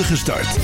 spoedige start.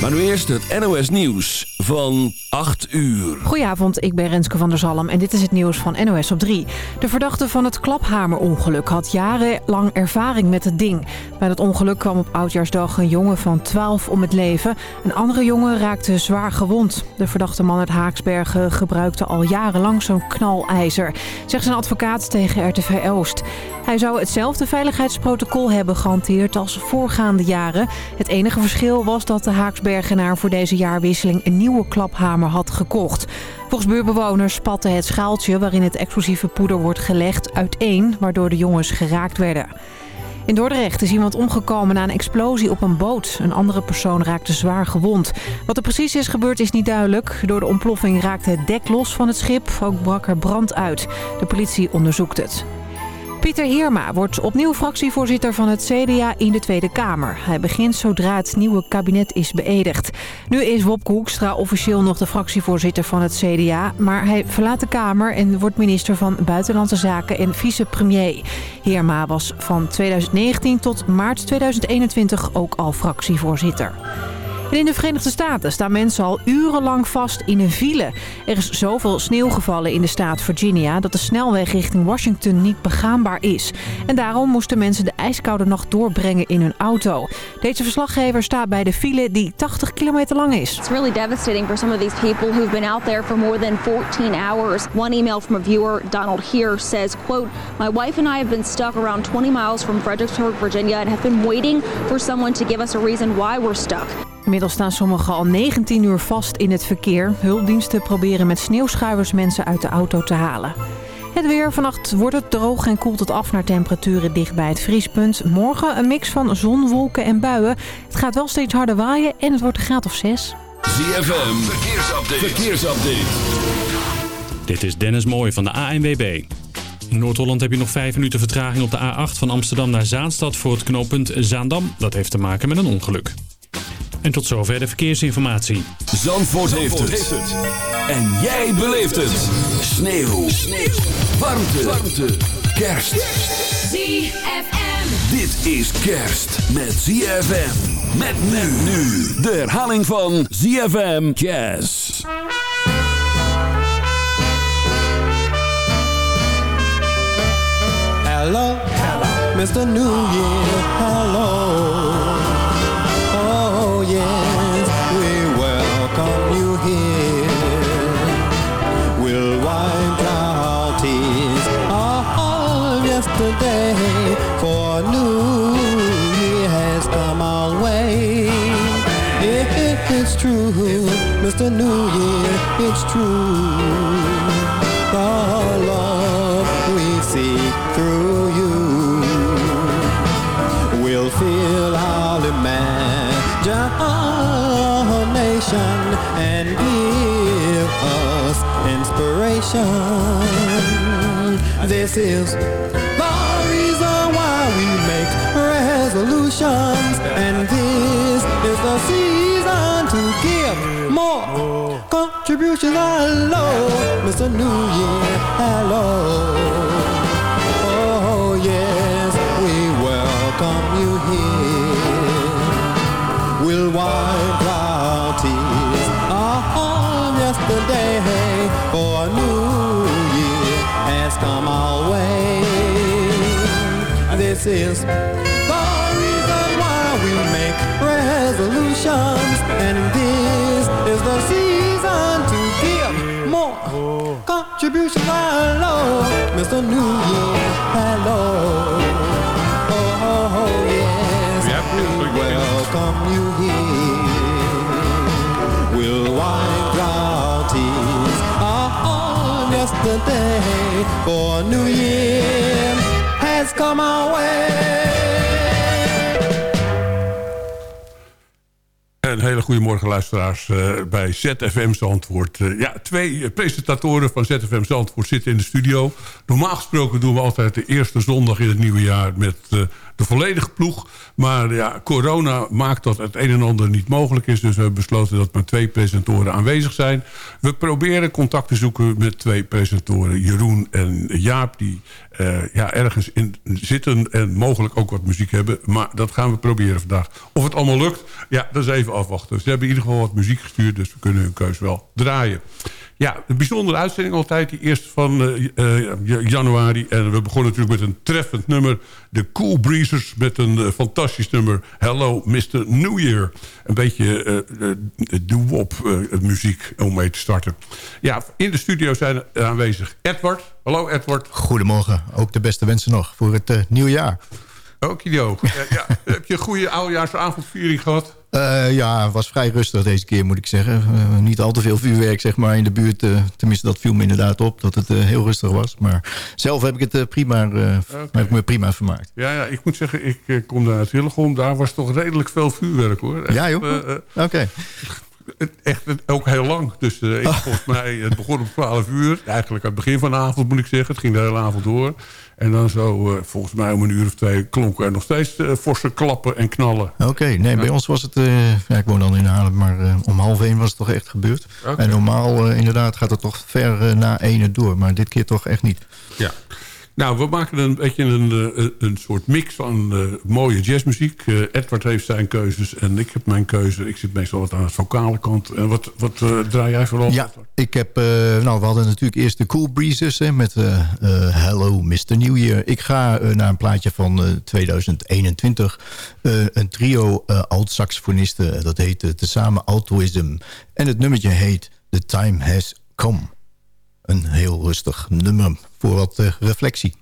Maar nu eerst het NOS Nieuws van 8 uur. Goedenavond, ik ben Renske van der Zalm en dit is het nieuws van NOS op 3. De verdachte van het klaphamerongeluk had jarenlang ervaring met het ding. Bij dat ongeluk kwam op Oudjaarsdag een jongen van 12 om het leven. Een andere jongen raakte zwaar gewond. De verdachte man uit Haaksbergen gebruikte al jarenlang zo'n knalijzer, zegt zijn advocaat tegen RTV Oost. Hij zou hetzelfde veiligheidsprotocol hebben gehanteerd als voorgaande jaren. Het enige verschil was dat de Haaksbergenaar voor deze jaarwisseling een nieuwe klaphamer had gekocht. Volgens buurbewoners spatte het schaaltje waarin het explosieve poeder wordt gelegd uiteen, waardoor de jongens geraakt werden. In Dordrecht is iemand omgekomen na een explosie op een boot. Een andere persoon raakte zwaar gewond. Wat er precies is gebeurd is niet duidelijk. Door de ontploffing raakte het dek los van het schip. Ook brak er brand uit. De politie onderzoekt het. Pieter Heerma wordt opnieuw fractievoorzitter van het CDA in de Tweede Kamer. Hij begint zodra het nieuwe kabinet is beëdigd. Nu is Wopke Hoekstra officieel nog de fractievoorzitter van het CDA... maar hij verlaat de Kamer en wordt minister van Buitenlandse Zaken en vicepremier. Heerma was van 2019 tot maart 2021 ook al fractievoorzitter. En in de Verenigde Staten staan mensen al urenlang vast in een file. Er is zoveel sneeuw gevallen in de staat Virginia dat de snelweg richting Washington niet begaanbaar is. En daarom moesten mensen de ijskoude nacht doorbrengen in hun auto. Deze verslaggever staat bij de file die 80 kilometer lang is. It's really devastating for some of these people who've been out there for more than 14 hours. One email from a viewer, Donald Here, says, quote, My wife and I have been stuck around 20 miles from Fredericksburg, Virginia and have been waiting for someone to give us a reason why we're stuck. Inmiddels staan sommigen al 19 uur vast in het verkeer. Hulpdiensten proberen met sneeuwschuivers mensen uit de auto te halen. Het weer. Vannacht wordt het droog en koelt het af naar temperaturen dicht bij het vriespunt. Morgen een mix van zon, wolken en buien. Het gaat wel steeds harder waaien en het wordt een graad of 6. ZFM, verkeersupdate. verkeersupdate. Dit is Dennis Mooij van de ANWB. In Noord-Holland heb je nog 5 minuten vertraging op de A8 van Amsterdam naar Zaanstad voor het knooppunt Zaandam. Dat heeft te maken met een ongeluk. En tot zover de verkeersinformatie. Zandvoort, heeft, het. En jij beleeft het. Sneeuw. Sneeuw. Warmte. Warmte. Kerst. ZFM. Dit is kerst met ZFM. Met men nu. De herhaling van ZFM Jazz. Hello, hello, Mr. New Year, hello. Mr. New Year, it's true. The love we see through you will fill our imagination and give us inspiration. This is the reason why we make resolutions, and this is the season contributions. Hello, Mr. New Year. Hello. Oh yes, we welcome you here. We'll wipe our tears on yesterday, for a new year has come our way. This is the reason why we make resolutions, yesterday, for new year has come our way. Een hele goede morgen luisteraars uh, bij ZFM Zandvoort. Uh, ja, twee presentatoren van ZFM Zandvoort zitten in de studio. Normaal gesproken doen we altijd de eerste zondag in het nieuwe jaar... met de volledige ploeg. Maar ja, corona maakt dat het een en ander niet mogelijk is. Dus we hebben besloten dat maar twee presentatoren aanwezig zijn. We proberen contact te zoeken met twee presentatoren. Jeroen en Jaap, die uh, ja, ergens in zitten en mogelijk ook wat muziek hebben. Maar dat gaan we proberen vandaag. Of het allemaal lukt, ja, dat is even afwachten. Ze hebben in ieder geval wat muziek gestuurd, dus we kunnen hun keus wel draaien. Ja, een bijzondere uitzending altijd, die eerste van uh, uh, januari. En we begonnen natuurlijk met een treffend nummer. De Cool Breezers met een uh, fantastisch nummer. Hello Mr. New Year. Een beetje doo-wop muziek om mee te starten. Ja, in de studio zijn aanwezig Edward. Hallo Edward. Goedemorgen. Ook de beste wensen nog voor het nieuwe jaar. Okido. ja, ja. Heb je een goede oudejaarsavondviering gehad? Uh, ja, het was vrij rustig deze keer, moet ik zeggen. Uh, niet al te veel vuurwerk zeg maar, in de buurt. Uh, tenminste, dat viel me inderdaad op, dat het heel rustig was. Maar zelf heb ik, het, prima, okay. heb ik me prima vermaakt. Ja, ja, ik moet zeggen, ik kom daar uit Hillegom. Daar was toch redelijk veel vuurwerk, hoor. Echt, ja, joh? Oké. Okay. Echt ook heel lang. Dus ik, volgens mij, het begon om 12 uur. Eigenlijk aan het begin van de avond, moet ik zeggen. Het ging de hele avond door. En dan zo, uh, volgens mij om een uur of twee, klonken er nog steeds uh, forse klappen en knallen. Oké, okay, nee, ja. bij ons was het, ja, ik woon dan in Haarlem, maar om half één was het toch echt gebeurd. Okay. En normaal inderdaad gaat het toch ver na ene door, maar dit keer toch echt niet. Ja. Nou, we maken een beetje een, een soort mix van uh, mooie jazzmuziek. Uh, Edward heeft zijn keuzes en ik heb mijn keuze. Ik zit meestal wat aan de vocale kant. En wat, wat uh, draai jij vooral? Ja, ik heb, nou, we hadden natuurlijk eerst de Cool Breezes hè, met Hello Mr. New Year. Ik ga naar een plaatje van 2021. een trio oud-saxofonisten, dat heet Tezamen Altruism. En het nummertje heet The Time Has Come. Een heel rustig nummer voor wat uh, reflectie.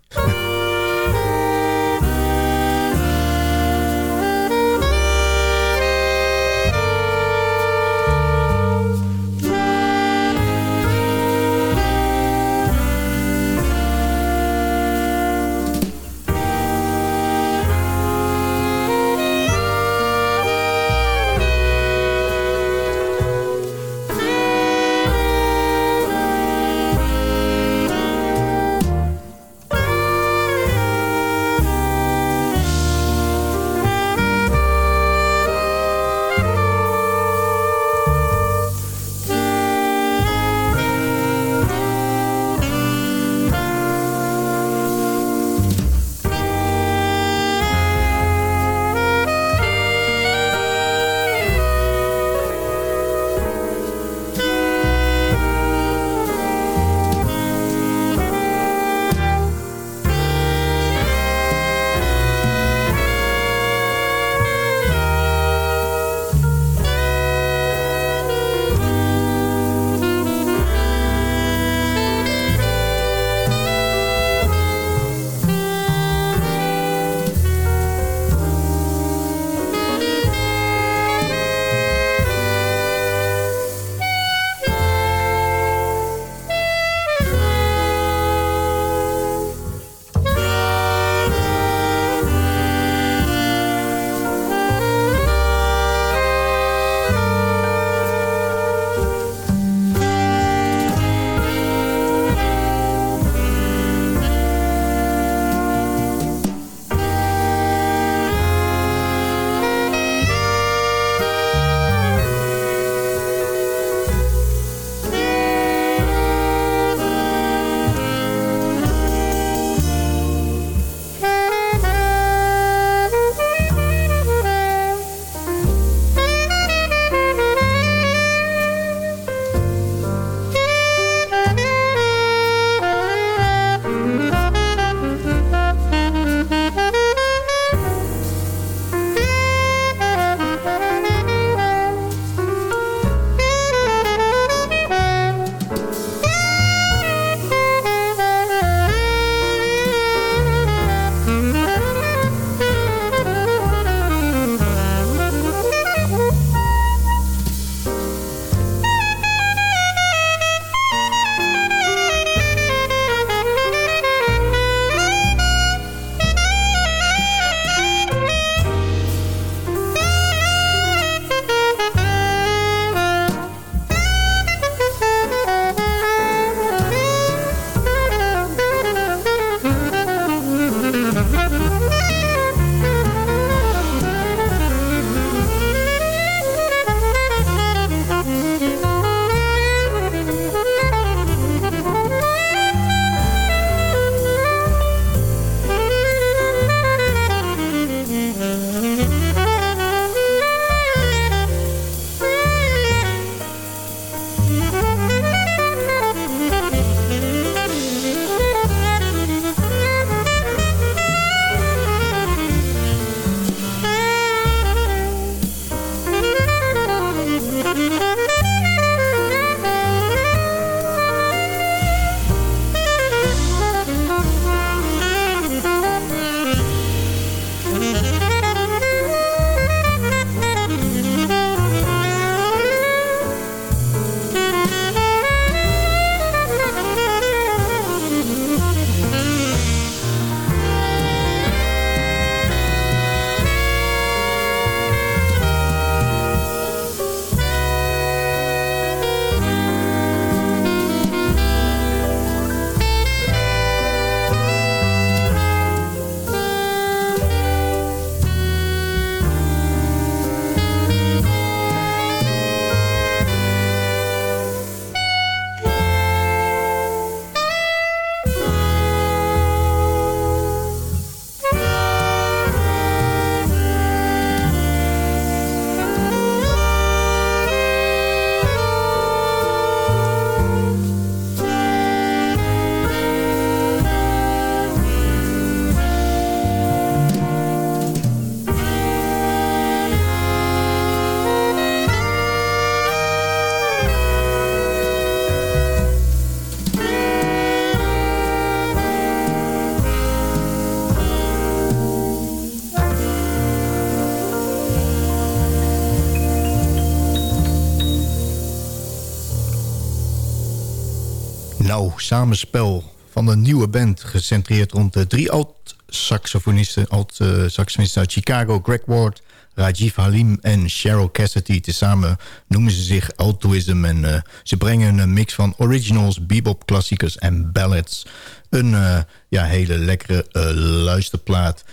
Samenspel van een nieuwe band... gecentreerd rond de drie alt-saxofonisten... alt-saxofonisten uit Chicago, Greg Ward... Rajiv Halim en Cheryl Cassidy. Tezamen noemen ze zich Altruism. En uh, ze brengen een mix van originals, bebop-klassiekers en ballads. Een uh, ja, hele lekkere uh, luisterplaat.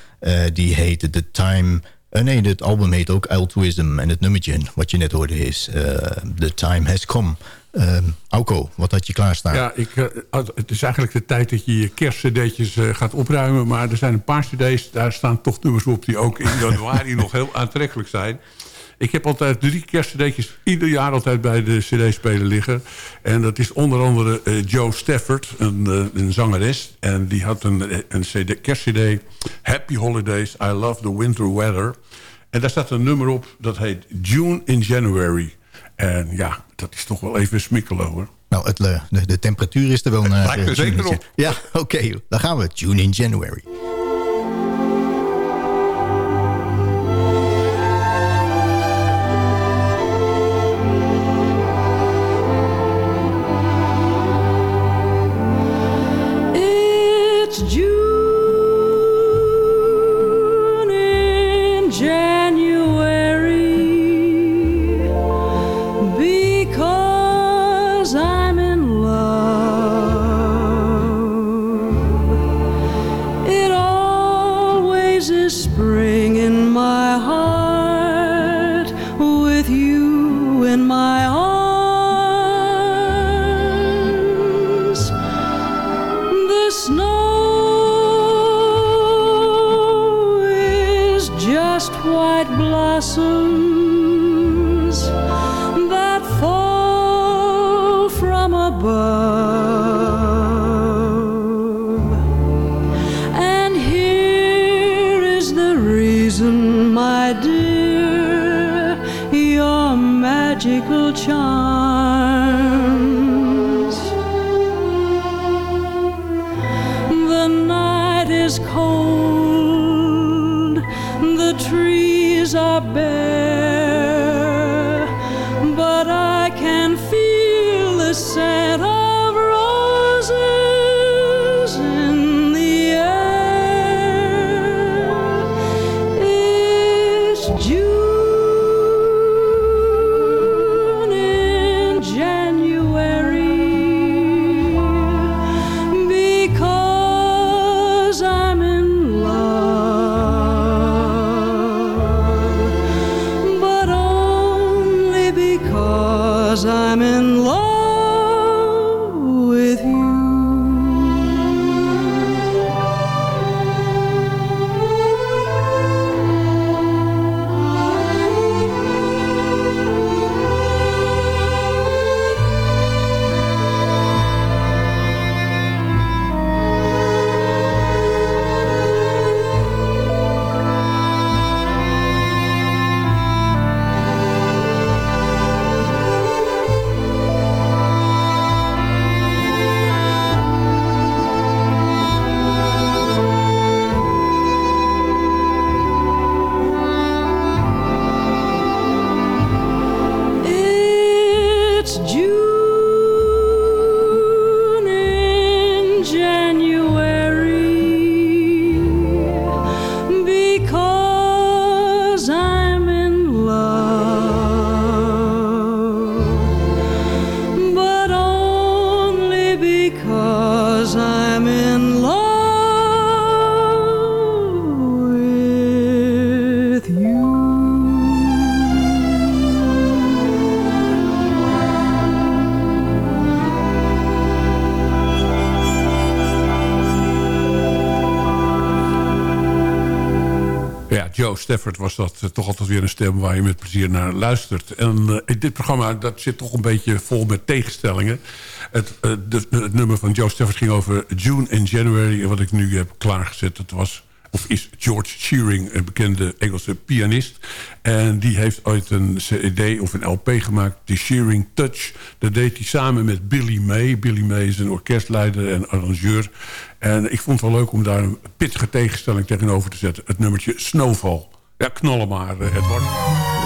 die heet The Time... nee, het album heet ook Altruism. En het nummertje wat je net hoorde is The Time Has Come... Uh, Auko, wat had je klaarstaan? Ja, ik, uh, het is eigenlijk de tijd dat je je kerstcd'tjes uh, gaat opruimen. Maar er zijn een paar cd's, daar staan toch nummers op... die ook in januari nog heel aantrekkelijk zijn. Ik heb altijd drie kerstcd'tjes ieder jaar altijd bij de cd-speler liggen. En dat is onder andere uh, Joe Stafford, een, een, zangeres. En die had een, een CD, kerstcd, Happy Holidays, I Love the Winter Weather. En daar staat een nummer op, dat heet June in January... En ja, dat is toch wel even smikkelen hoor. Nou, het, de, de temperatuur is er wel naar... Lijkt er zeker op. Ja, oké. Okay, dan gaan we. June in January. Stafford was dat eh, toch altijd weer een stem waar je met plezier naar luistert. En eh, in dit programma dat zit toch een beetje vol met tegenstellingen. Het, eh, het nummer van Joe Stafford ging over June en January. Wat ik nu heb klaargezet, dat was of is George Shearing, een bekende Engelse pianist. En die heeft ooit een cd of een LP gemaakt, The Shearing Touch. Dat deed hij samen met Billy May. Billy May is een orkestleider en arrangeur. En ik vond het wel leuk om daar een pittige tegenstelling tegenover te zetten. Het nummertje Snowfall. Ja, knallen maar, eh, Edward.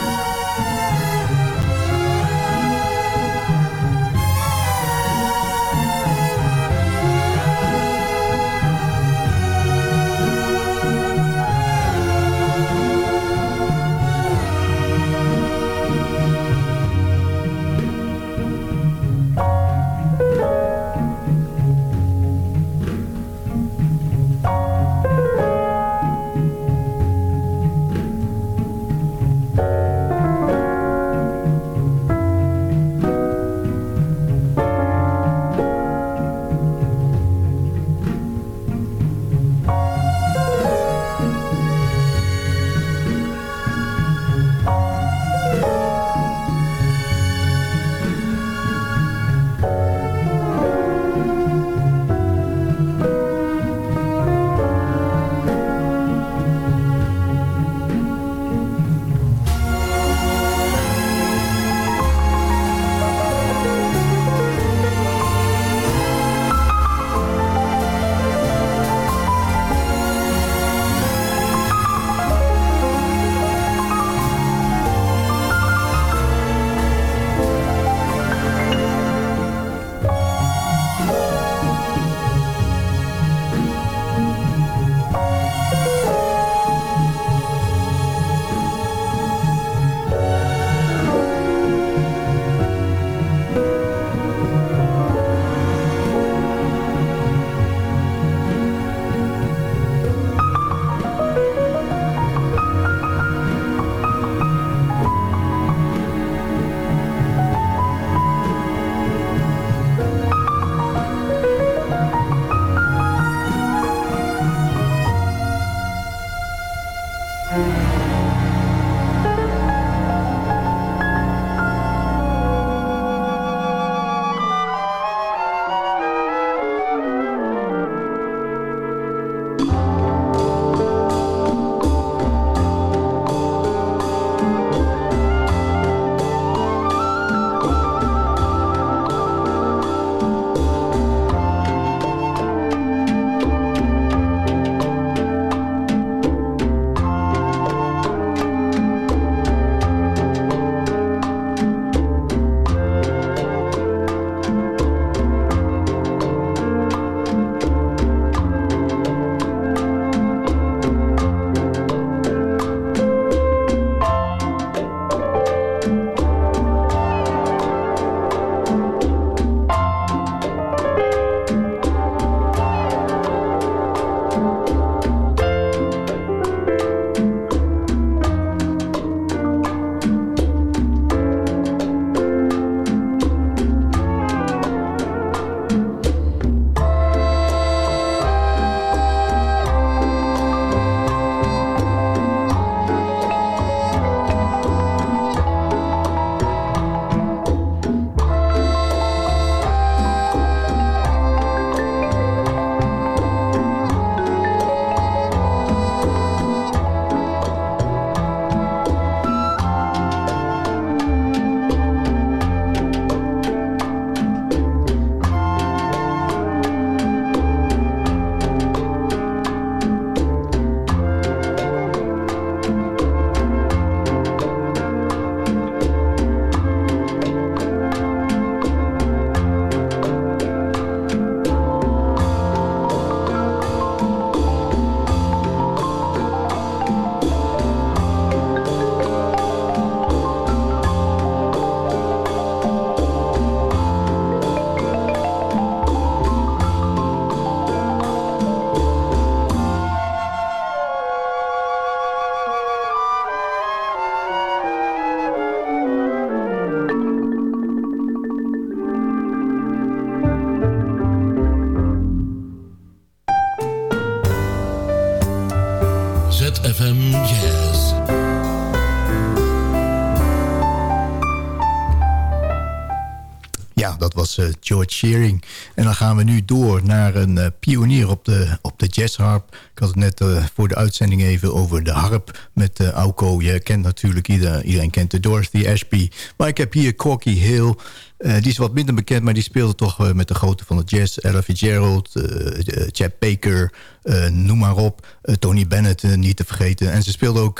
En dan gaan we nu door naar een pionier op de, op de jazzharp. Ik had het net voor de uitzending even over de harp met uh, Auko. Je kent natuurlijk, ieder, iedereen kent de Dorothy Ashby. Maar ik heb hier Corky Hill... Die is wat minder bekend, maar die speelde toch met de grote van de jazz. Ella Fitzgerald, uh, Chad Baker, noem maar op. Tony Bennett niet te vergeten. En ze speelde ook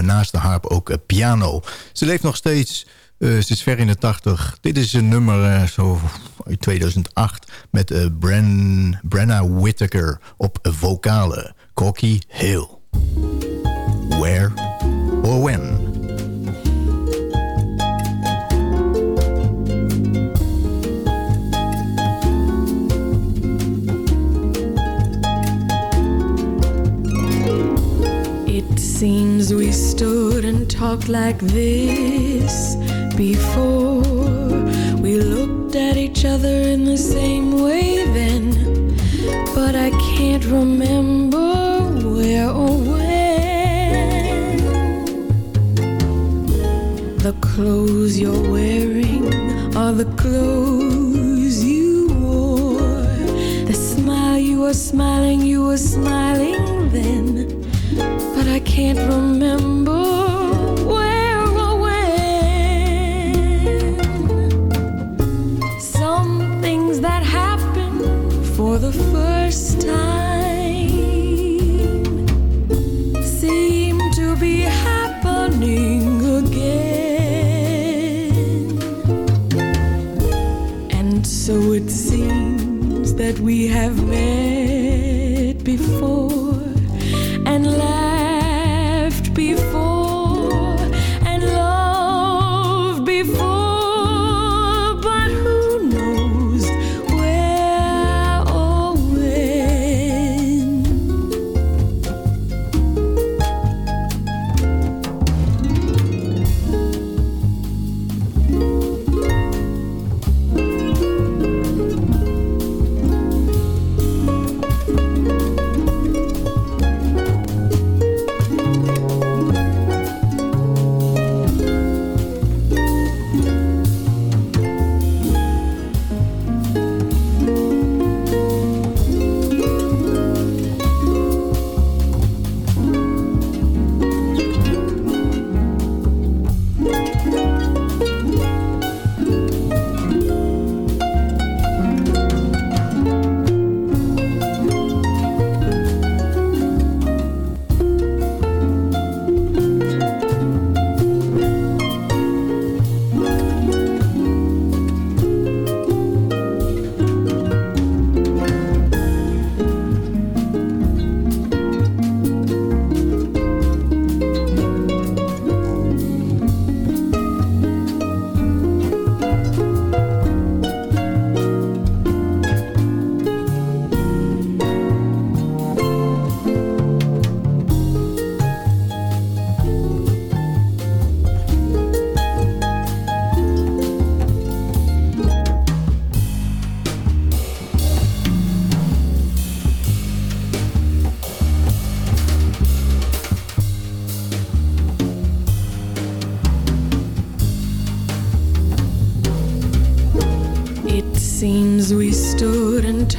naast de harp ook piano. Ze leeft nog steeds... ze is ver in de tachtig. Dit is een nummer zo uit 2008 met Bren, Brenna Whittaker op vocale. Corky Hill. Where or when? Seems we stood and talked like this before. We looked at each other in the same way then, but I can't remember where or when. The clothes you're wearing are the clothes you wore. The smile you were smiling, you were smiling then but I can't remember where or when. Some things that happen for the first time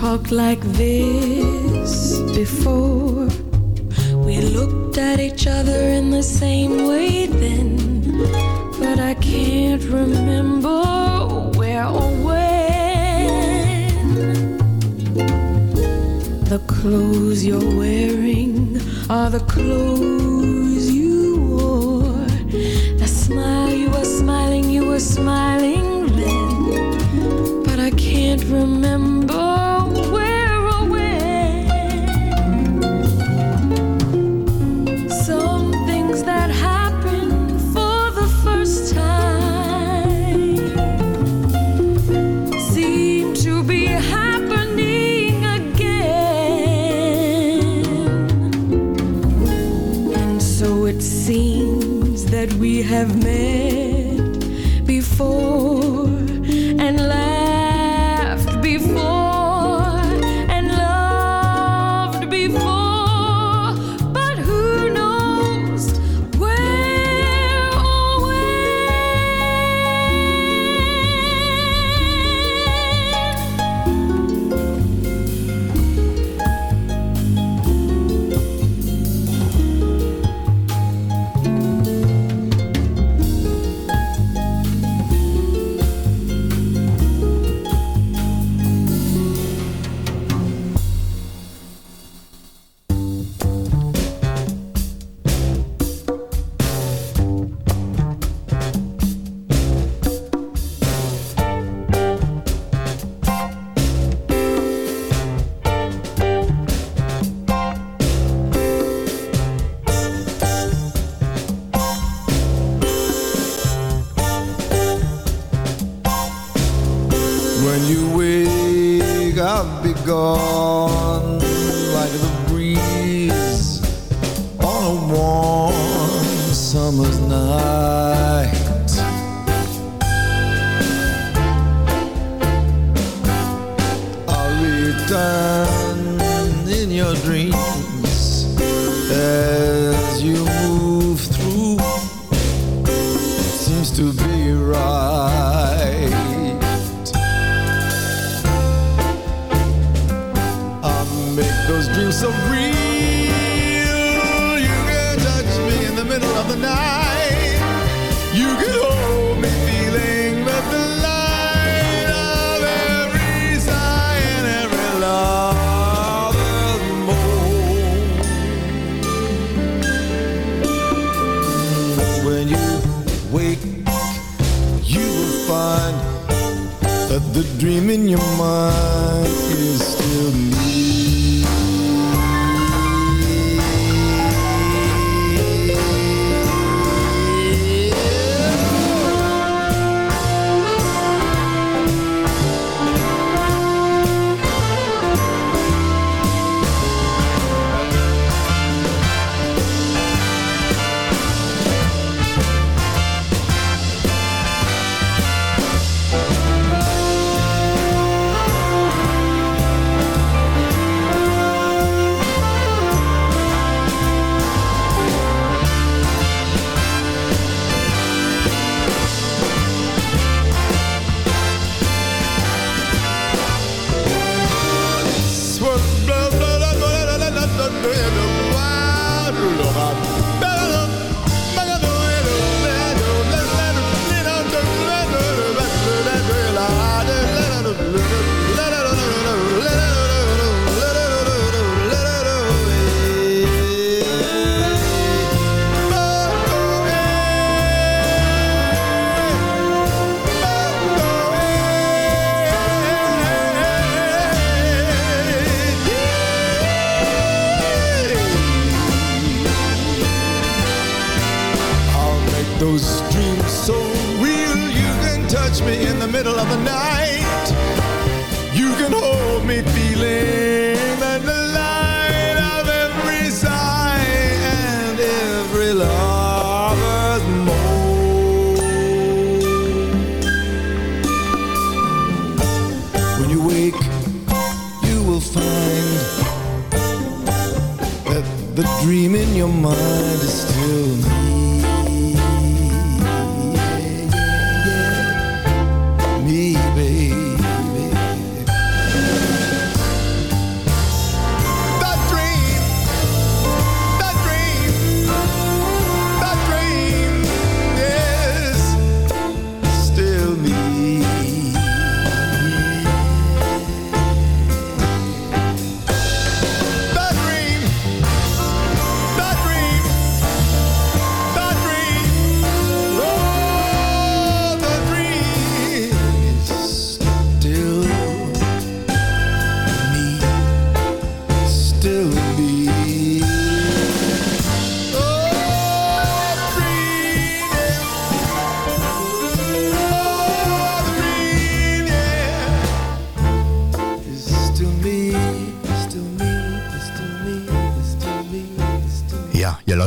talked like this before. We looked at each other in the same way then, but I can't remember where or when. The clothes you're wearing are the clothes you wore. The smile you were smiling, you were smiling then, but I can't remember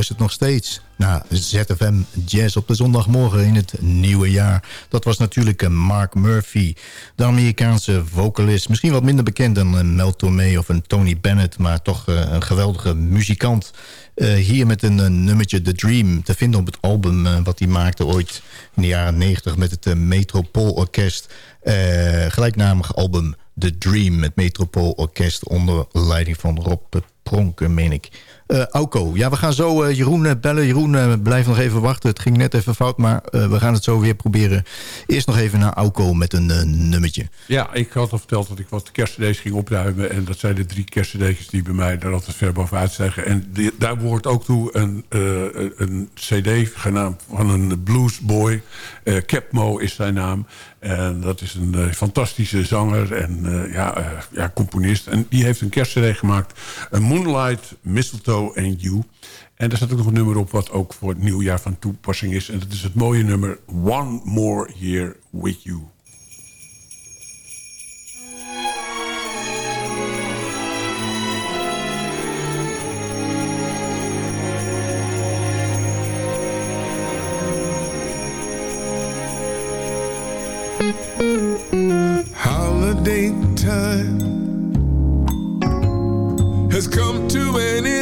luistert nog steeds naar ZFM Jazz op de zondagmorgen in het nieuwe jaar. Dat was natuurlijk eh, Mark Murphy, de Amerikaanse vocalist. Misschien wat minder bekend dan een Mel Tormé of een Tony Bennett... maar toch eh, een geweldige muzikant. Eh, hier met een, nummertje The Dream te vinden op het album... eh, wat hij maakte ooit in de jaren 90 met het eh, Metropool Orkest. Eh, gelijknamige album The Dream met Metropool Orkest... onder leiding van Rob Pronk, meen ik. Auko, ja, we gaan zo eh, Jeroen eh, bellen. Jeroen, blijf nog even wachten. Het ging net even fout, maar we gaan het zo weer proberen. Eerst nog even naar Auko met een nummertje. Ja, ik had al verteld dat ik wat kerstcd's ging opruimen. En dat zijn de drie kerstcd's die bij mij daar altijd ver bovenuit zeggen. En daar behoort ook toe een, een cd genaamd van een bluesboy. Capmo is zijn naam. En dat is een eh, fantastische zanger en eh, ja, eh, ja, componist. En die heeft een kerstcd gemaakt. Moonlight, Mistletoe and You. En daar staat ook nog een nummer op wat ook voor het nieuwjaar van toepassing is. En dat is het mooie nummer One More Year With You. time has come to an end.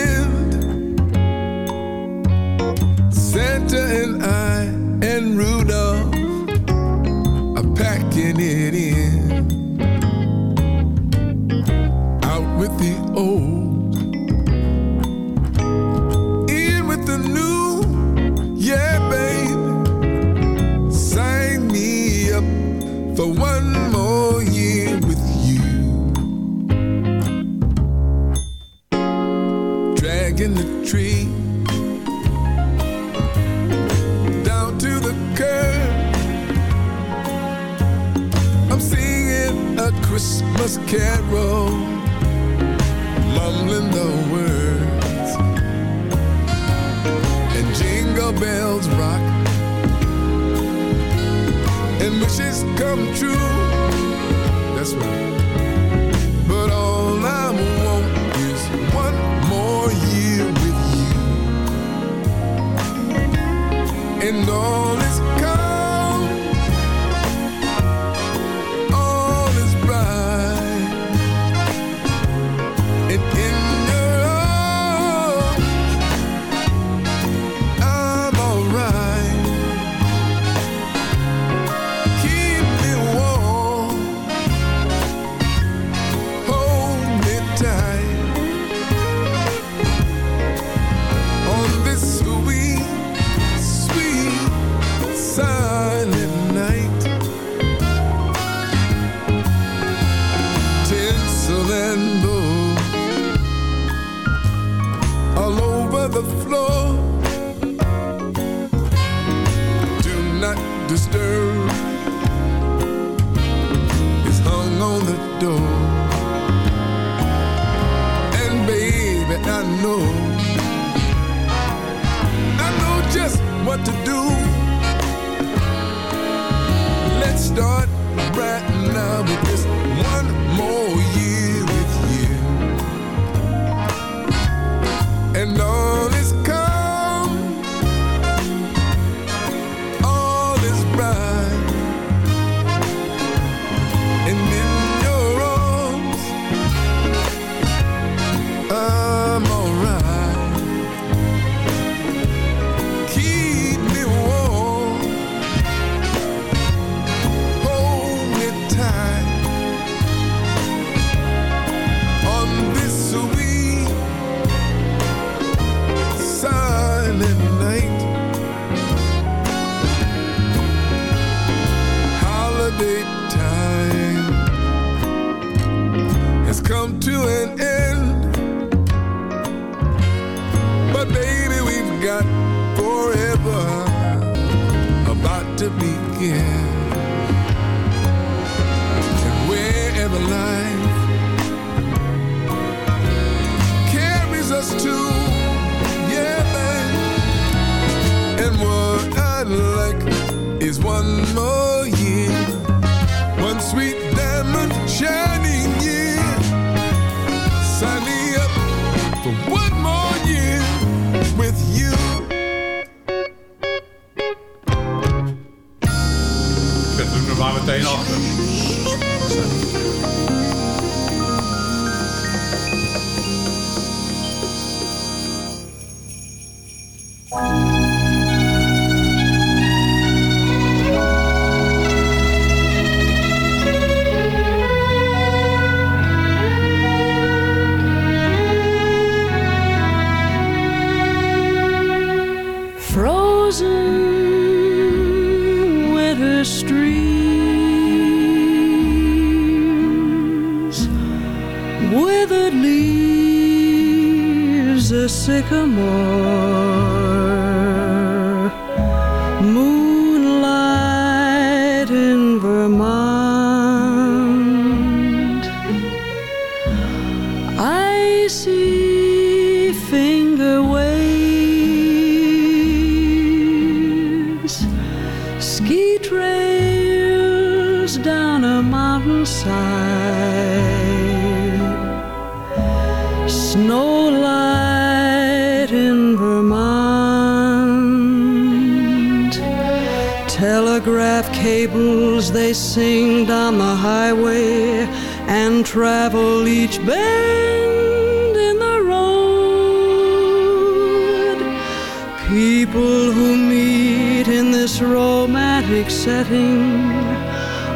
carol, mumbling the words. And jingle bells rock, and wishes come true. That's right.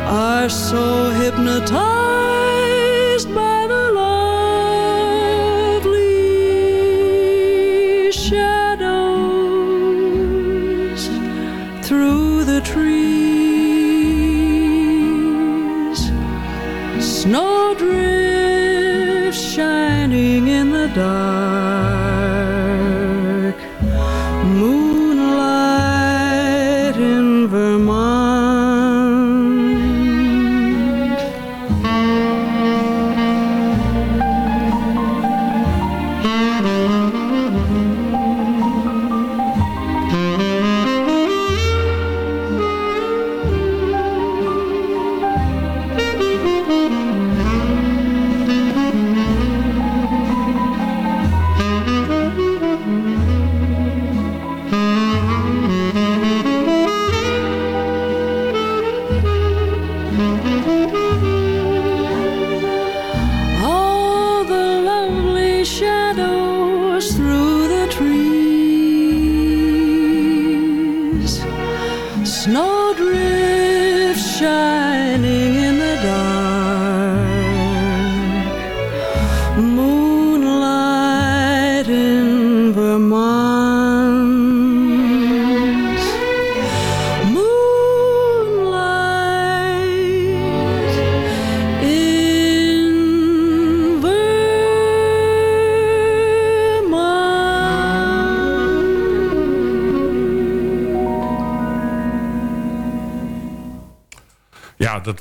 Are so hypnotized by the lovely shadows through the trees. Snowdrifts shining in the dark.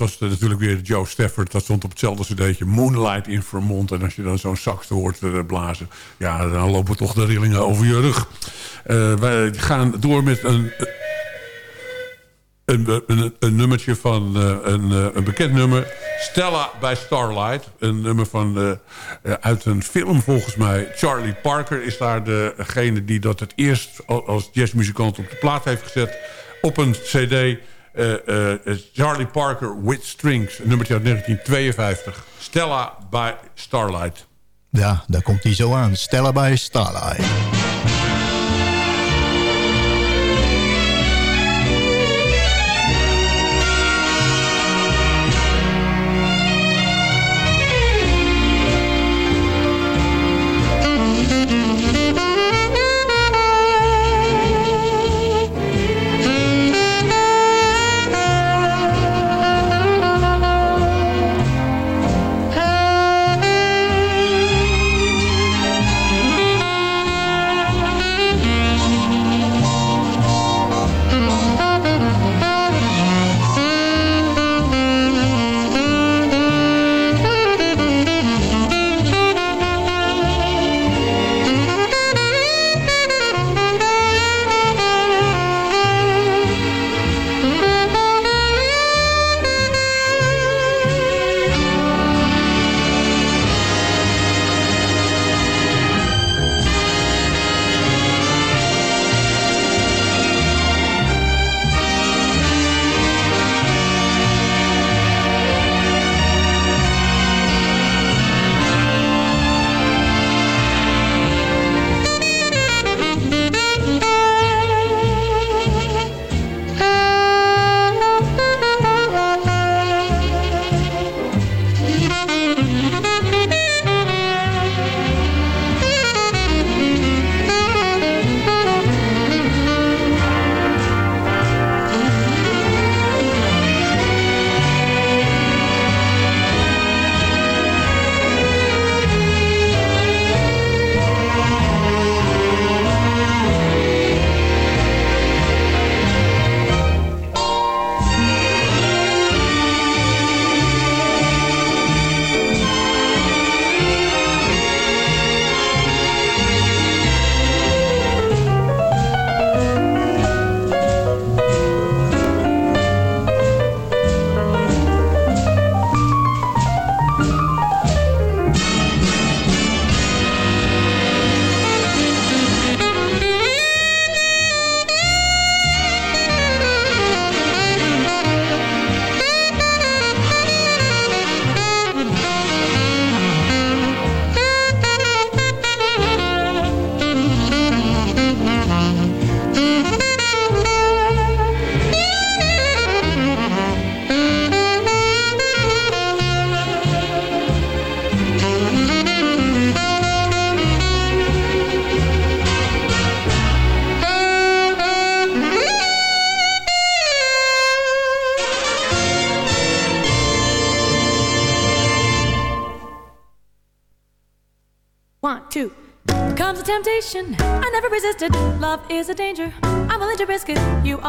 Was natuurlijk weer Joe Stafford. Dat stond op hetzelfde cd'tje. Moonlight in Vermont. En als je dan zo'n sax hoort eh, blazen... ja, dan lopen toch de rillingen over je rug. Eh, wij gaan door met een... Een, nummertje van eh, een, een bekend nummer. Stella bij Starlight. Een nummer van, uit een film volgens mij. Charlie Parker is daar degene die dat het eerst al- als jazzmuzikant op de plaat heeft gezet. Op een cd. Eh, eh, Charlie Parker with Strings. Nummertje uit 1952. Stella bij Starlight. Ja, daar komt hij zo aan. Stella bij Starlight.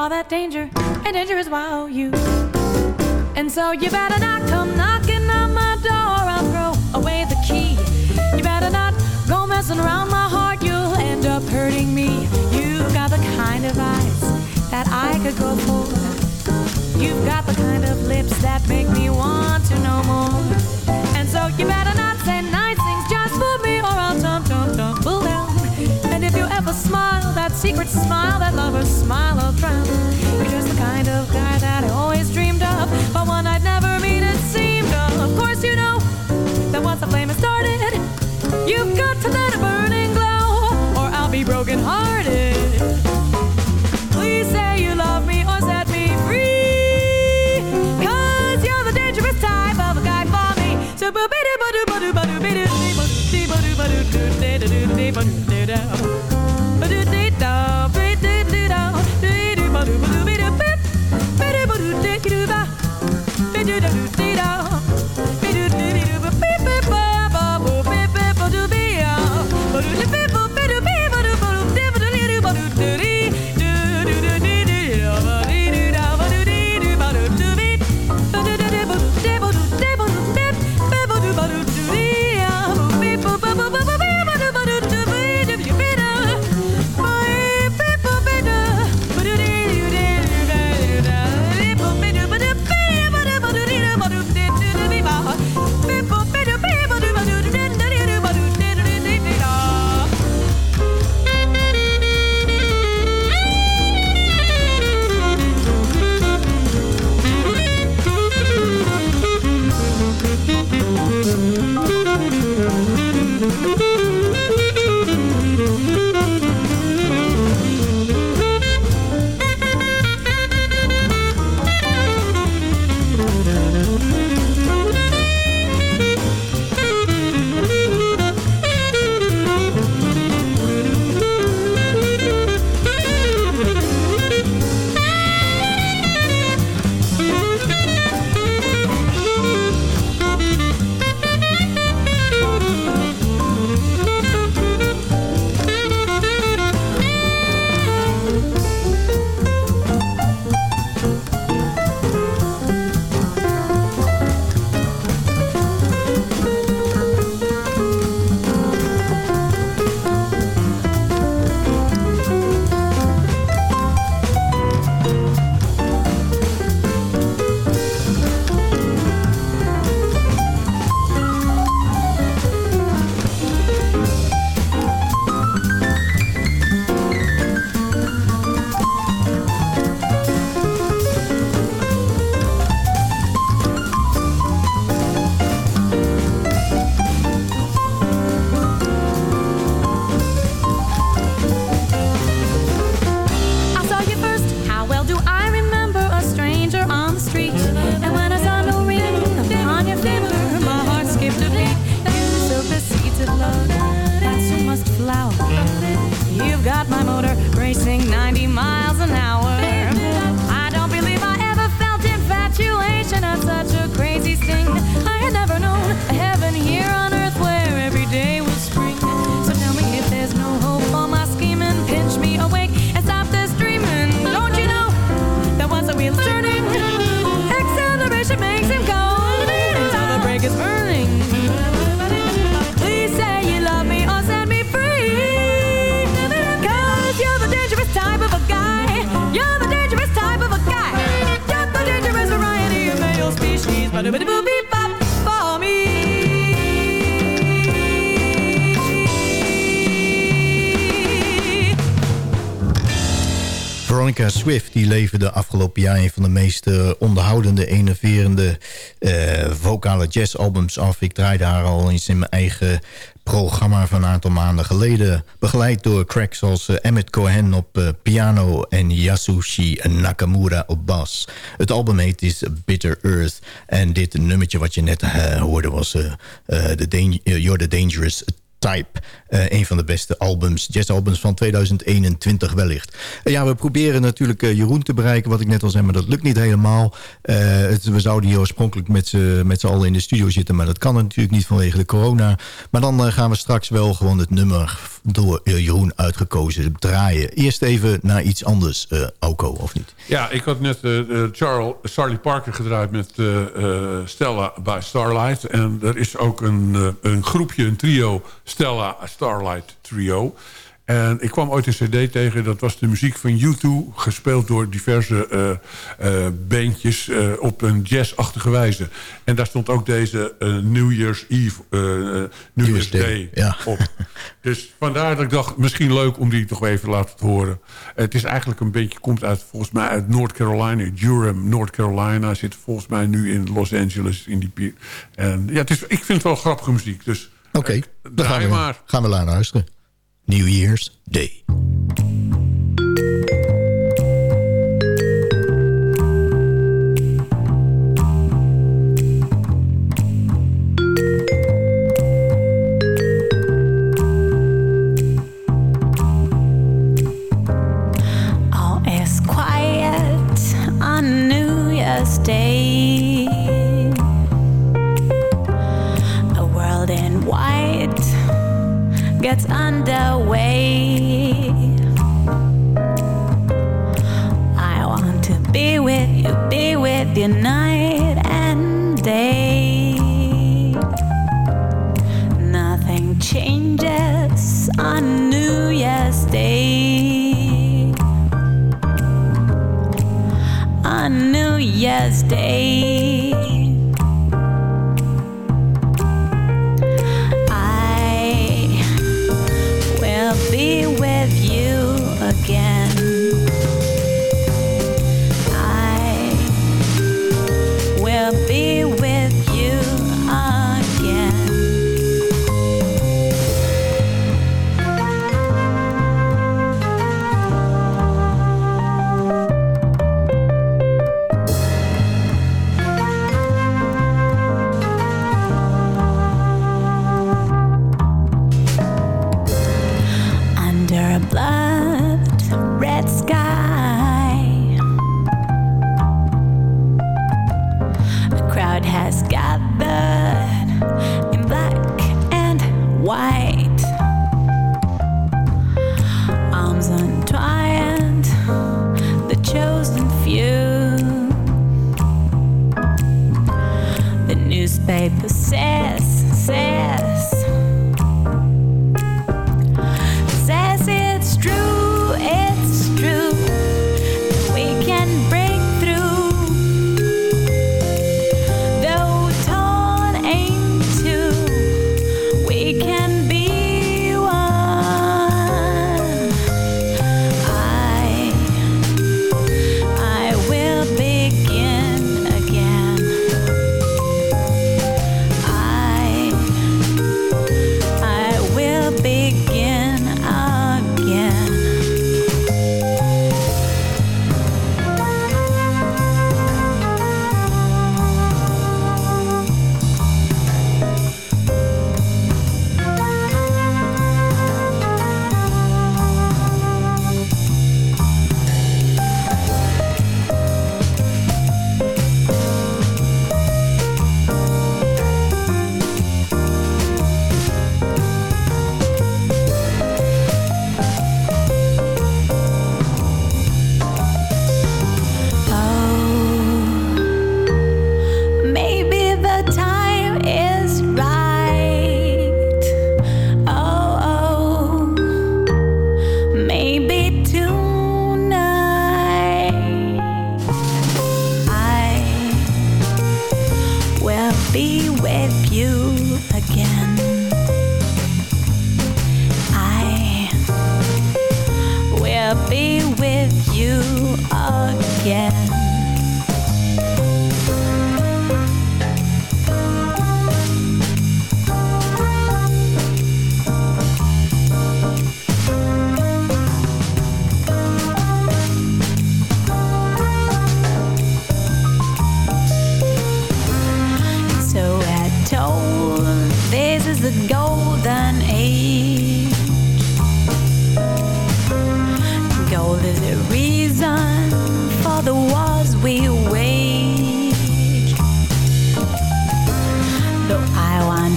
Are that danger, and danger is wow you. And so you better not come knocking on my door, I'll throw away the key. You better not go messing around my heart, you'll end up hurting me. You've got the kind of eyes that I could go for. You've got the kind of lips that make me want to know more. And so you better secret smile, that lover's smile, I'll drown. You're just the kind of guy that I always dreamed of, but one I'd never meet. It seemed of. Of course, you know that once the flame has started, you've got to let it burn and glow, or I'll be broken hearted. Veronica Swift die leverde afgelopen jaar... een van de meest eh, onderhoudende, enerverende eh, vocale jazzalbums af. Ik draaide haar al eens in mijn eigen programma van een aantal maanden geleden. Begeleid door cracks als eh, Emmett Cohen op piano... en Yasushi Nakamura op bas. Het album heet is Bitter Earth. En dit nummertje wat je net hoorde was... eh, You're the Dangerous Type. Uh, een van de beste albums, jazzalbums van 2021 wellicht. Ja, we proberen natuurlijk uh, Jeroen te bereiken, wat ik net al zei, maar dat lukt niet helemaal. Het, we zouden hier oorspronkelijk met z'n allen in de studio zitten, maar dat kan natuurlijk niet vanwege de corona. Maar dan gaan we straks wel gewoon het nummer door Jeroen uitgekozen draaien. Eerst even naar iets anders, Auko, of niet? Ja, ik had net Charles, Charlie Parker gedraaid met Stella by Starlight. En er is ook een, een groepje, een trio, Stella Starlight Trio. En ik kwam ooit een cd tegen, dat was de muziek van U2... gespeeld door diverse uh, uh, bandjes uh, op een jazzachtige wijze. En daar stond ook deze New Year's Eve, New Year's Day, ja. op. dus vandaar dat ik dacht, misschien leuk om die toch even te laten horen. Het is eigenlijk een beetje, komt uit volgens mij uit North Carolina. Durham, North Carolina. Zit volgens mij nu in Los Angeles. In die, en ja, het is, ik vind het wel grappige muziek, dus... Oké, okay, dan gaan we, maar. gaan we naar luisteren. New Year's Day.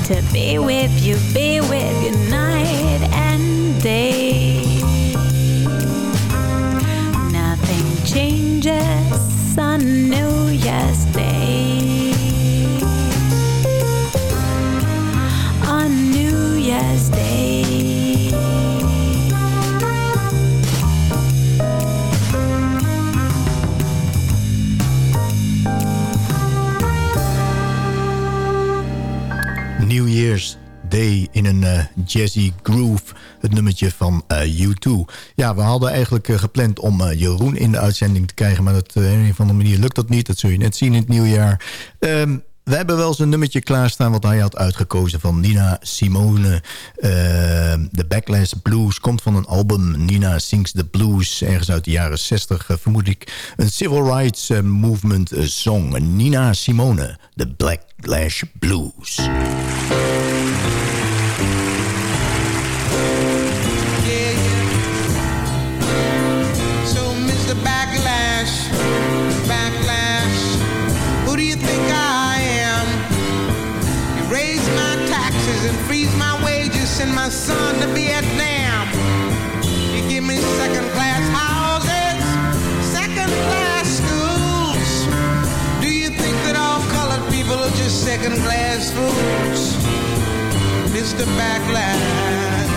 To be with you, be with you een eh, jazzy groove. Het nummertje van eh, U2. Ja, we hadden eigenlijk eh, gepland om Jeroen in de uitzending te krijgen... maar dat, op een of andere manier lukt dat niet. Dat zul je net zien in het nieuwjaar. Ehm, we hebben wel zijn nummertje klaarstaan... wat hij had uitgekozen van Nina Simone. De Backlash Blues komt van een album... Nina Sings the Blues, ergens uit de jaren 60. eh, vermoed ik een Civil Rights Movement song. Nina Simone, The Backlash Blues. Son to Vietnam. You give me second class houses, second class schools. Do you think that all colored people are just second class fools? Mr. Backlash.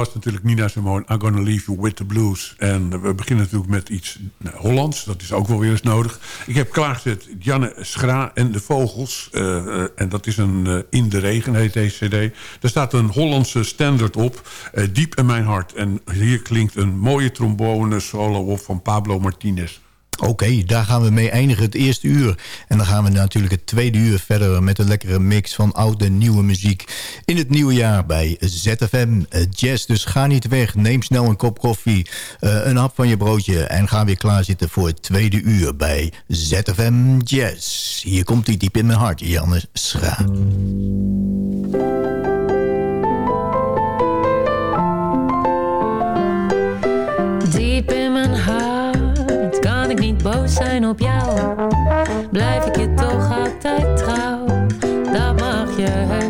Was natuurlijk Nina Simone. I'm gonna leave you with the blues. En we beginnen natuurlijk met iets nou, Hollands. Dat is ook wel weer eens nodig. Ik heb klaargezet Janne Schra en de Vogels. Eh, eh, en dat is een eh, In de Regen heet deze cd. Daar staat een Hollandse standard op. Diep in mijn hart. En hier klinkt een mooie trombone solo op van Pablo Martinez. Oké, daar gaan we mee eindigen het eerste uur. En dan gaan we natuurlijk het tweede uur verder... met een lekkere mix van oude en nieuwe muziek... in het nieuwe jaar bij ZFM eh, Jazz. Dus ga niet weg, neem snel een kop koffie... eh, een hap van je broodje... en ga weer klaarzitten voor het tweede uur bij ZFM Jazz. Hier komt hij diep in mijn hart, Janne Schra. Dat